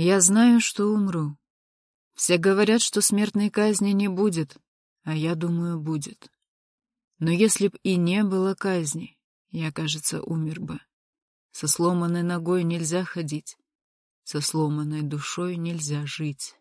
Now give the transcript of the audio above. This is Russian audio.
Я знаю, что умру. Все говорят, что смертной казни не будет, а я думаю, будет. Но если б и не было казни, я, кажется, умер бы. Со сломанной ногой нельзя ходить, со сломанной душой нельзя жить.